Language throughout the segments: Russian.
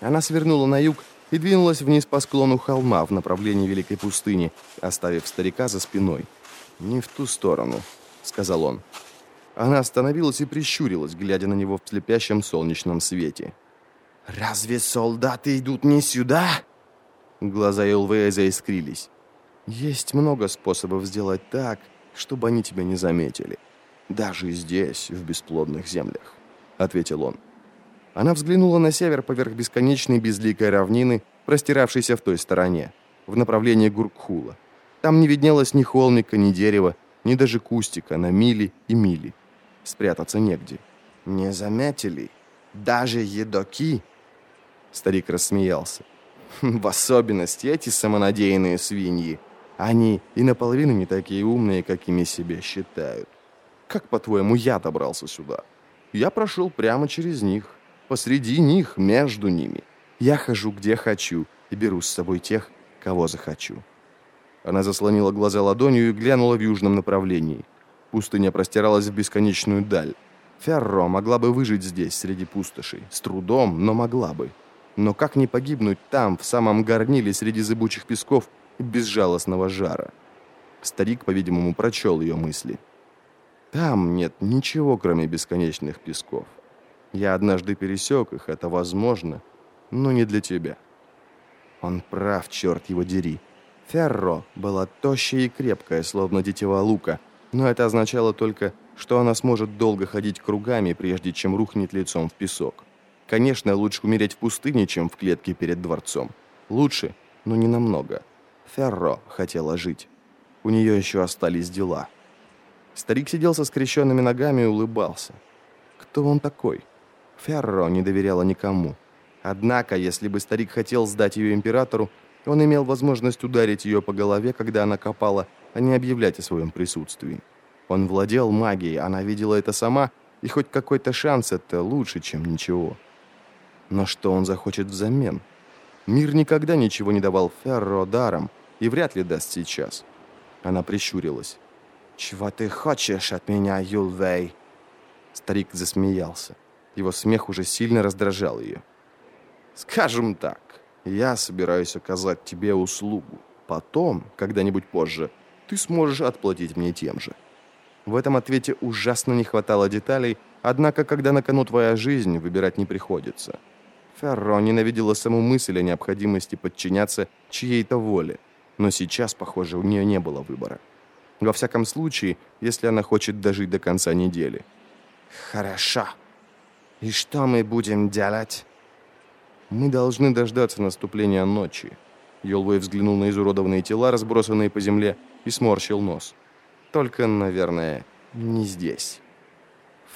Она свернула на юг и двинулась вниз по склону холма в направлении Великой пустыни, оставив старика за спиной. «Не в ту сторону», — сказал он. Она остановилась и прищурилась, глядя на него в слепящем солнечном свете. «Разве солдаты идут не сюда?» Глаза Элвея заискрились. «Есть много способов сделать так, чтобы они тебя не заметили. Даже здесь, в бесплодных землях», — ответил он. Она взглянула на север поверх бесконечной безликой равнины, простиравшейся в той стороне, в направлении Гуркхула. Там не виднелось ни холмика, ни дерева, ни даже кустика на мили и мили. Спрятаться негде. «Не заметили? Даже едоки?» Старик рассмеялся. «В особенности эти самонадеянные свиньи. Они и наполовину не такие умные, какими себя считают. Как, по-твоему, я добрался сюда? Я прошел прямо через них, посреди них, между ними. Я хожу где хочу и беру с собой тех, кого захочу». Она заслонила глаза ладонью и глянула в южном направлении. Пустыня простиралась в бесконечную даль. Ферро могла бы выжить здесь, среди пустошей. С трудом, но могла бы. Но как не погибнуть там, в самом горниле, среди зыбучих песков и безжалостного жара? Старик, по-видимому, прочел ее мысли. Там нет ничего, кроме бесконечных песков. Я однажды пересек их, это возможно, но не для тебя. Он прав, черт его дери. Ферро была тощая и крепкая, словно тетива лука, но это означало только, что она сможет долго ходить кругами, прежде чем рухнет лицом в песок. Конечно, лучше умереть в пустыне, чем в клетке перед дворцом. Лучше, но не намного. Ферро хотела жить. У нее еще остались дела. Старик сидел со скрещенными ногами и улыбался. Кто он такой? Ферро не доверяла никому. Однако, если бы старик хотел сдать ее императору, он имел возможность ударить ее по голове, когда она копала, а не объявлять о своем присутствии. Он владел магией, она видела это сама, и хоть какой-то шанс это лучше, чем ничего. Но что он захочет взамен? Мир никогда ничего не давал Ферро даром, и вряд ли даст сейчас. Она прищурилась. «Чего ты хочешь от меня, Юлвей?» Старик засмеялся. Его смех уже сильно раздражал ее. «Скажем так, я собираюсь оказать тебе услугу. Потом, когда-нибудь позже, ты сможешь отплатить мне тем же». В этом ответе ужасно не хватало деталей, однако, когда на кону твоя жизнь, выбирать не приходится. Ферро ненавидела саму мысль о необходимости подчиняться чьей-то воле, но сейчас, похоже, у нее не было выбора. Во всяком случае, если она хочет дожить до конца недели. «Хорошо. И что мы будем делать?» Мы должны дождаться наступления ночи. Йолвей взглянул на изуродованные тела, разбросанные по земле, и сморщил нос. Только, наверное, не здесь.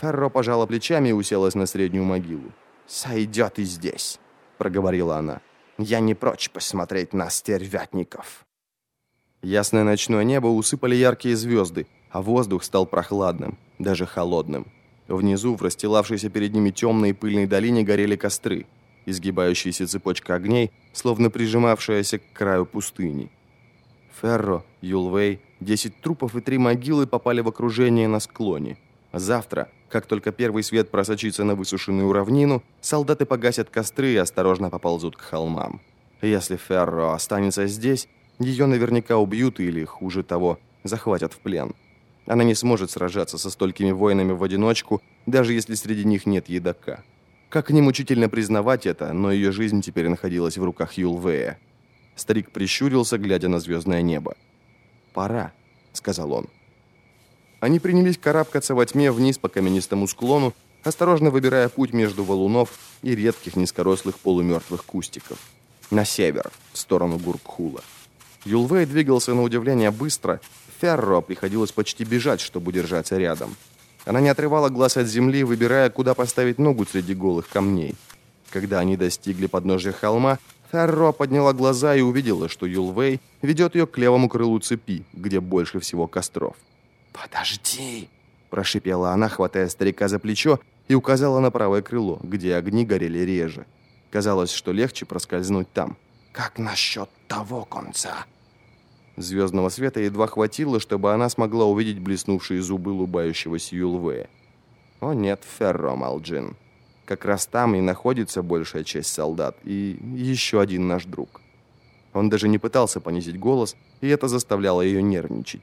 Ферро пожала плечами и уселась на среднюю могилу. «Сойдет и здесь», — проговорила она. «Я не прочь посмотреть на стервятников». Ясное ночное небо усыпали яркие звезды, а воздух стал прохладным, даже холодным. Внизу, в расстилавшейся перед ними темной и пыльной долине, горели костры — изгибающаяся цепочка огней, словно прижимавшаяся к краю пустыни. Ферро, Юлвей, десять трупов и три могилы попали в окружение на склоне. Завтра, как только первый свет просочится на высушенную равнину, солдаты погасят костры и осторожно поползут к холмам. Если Ферро останется здесь, ее наверняка убьют или, хуже того, захватят в плен. Она не сможет сражаться со столькими воинами в одиночку, даже если среди них нет едока. Как ни мучительно признавать это, но ее жизнь теперь находилась в руках Юлвея. Старик прищурился, глядя на звездное небо. «Пора», — сказал он. Они принялись карабкаться во тьме вниз по каменистому склону, осторожно выбирая путь между валунов и редких низкорослых полумертвых кустиков. На север, в сторону Гуркхула. Юлвей двигался на удивление быстро, Ферро приходилось почти бежать, чтобы удержаться рядом. Она не отрывала глаз от земли, выбирая, куда поставить ногу среди голых камней. Когда они достигли подножия холма, Ферро подняла глаза и увидела, что Юлвей ведет ее к левому крылу цепи, где больше всего костров. «Подожди!» – прошипела она, хватая старика за плечо и указала на правое крыло, где огни горели реже. Казалось, что легче проскользнуть там. «Как насчет того конца?» Звездного света едва хватило, чтобы она смогла увидеть блеснувшие зубы лубающегося Юлвея. «О нет, Ферро, Малджин. Как раз там и находится большая часть солдат, и еще один наш друг. Он даже не пытался понизить голос, и это заставляло ее нервничать.